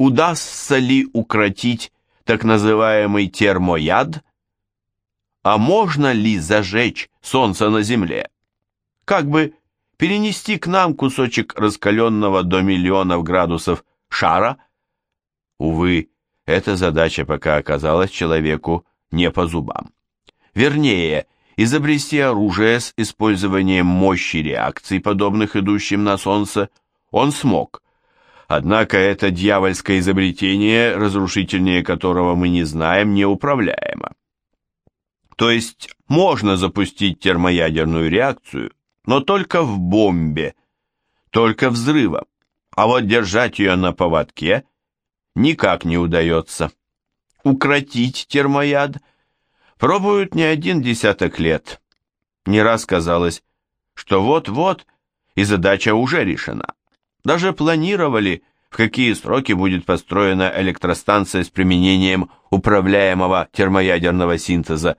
Удастся ли укротить так называемый термояд? А можно ли зажечь солнце на Земле? Как бы перенести к нам кусочек раскаленного до миллионов градусов шара? Увы, эта задача пока оказалась человеку не по зубам. Вернее, изобрести оружие с использованием мощи реакций, подобных идущим на Солнце, он смог. Однако это дьявольское изобретение, разрушительнее которого мы не знаем, неуправляемо. То есть можно запустить термоядерную реакцию, но только в бомбе, только взрывом, а вот держать ее на поводке никак не удается. Укротить термояд пробуют не один десяток лет. Не раз казалось, что вот-вот и задача уже решена. Даже планировали, в какие сроки будет построена электростанция с применением управляемого термоядерного синтеза.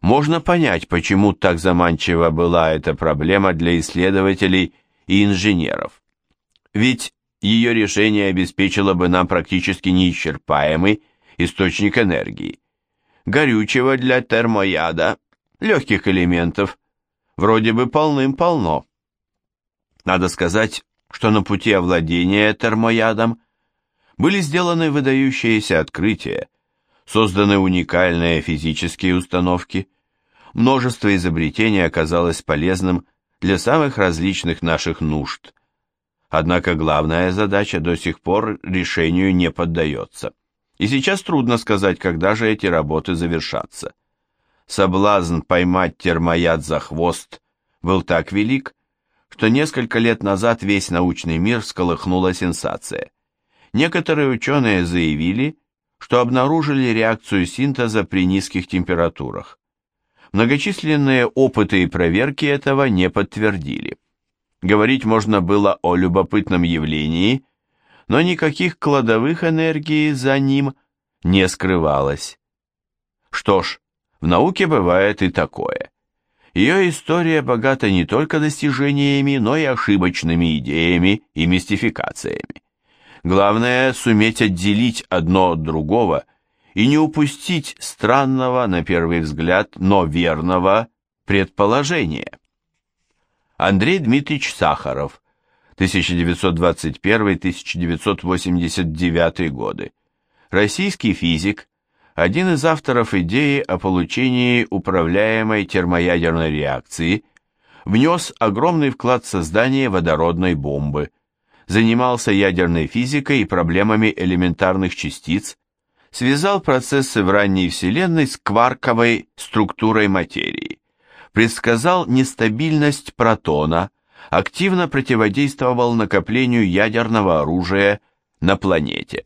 Можно понять, почему так заманчива была эта проблема для исследователей и инженеров. Ведь ее решение обеспечило бы нам практически неисчерпаемый источник энергии. Горючего для термояда, легких элементов, вроде бы полным-полно. Надо сказать, что на пути овладения термоядом были сделаны выдающиеся открытия, созданы уникальные физические установки, множество изобретений оказалось полезным для самых различных наших нужд – Однако главная задача до сих пор решению не поддается. И сейчас трудно сказать, когда же эти работы завершатся. Соблазн поймать термояд за хвост был так велик, что несколько лет назад весь научный мир всколыхнула сенсация. Некоторые ученые заявили, что обнаружили реакцию синтеза при низких температурах. Многочисленные опыты и проверки этого не подтвердили. Говорить можно было о любопытном явлении, но никаких кладовых энергии за ним не скрывалось. Что ж, в науке бывает и такое. Ее история богата не только достижениями, но и ошибочными идеями и мистификациями. Главное – суметь отделить одно от другого и не упустить странного, на первый взгляд, но верного предположения. Андрей Дмитриевич Сахаров, 1921-1989 годы. Российский физик, один из авторов идеи о получении управляемой термоядерной реакции, внес огромный вклад в создание водородной бомбы, занимался ядерной физикой и проблемами элементарных частиц, связал процессы в ранней Вселенной с кварковой структурой материи. Предсказал нестабильность протона, активно противодействовал накоплению ядерного оружия на планете.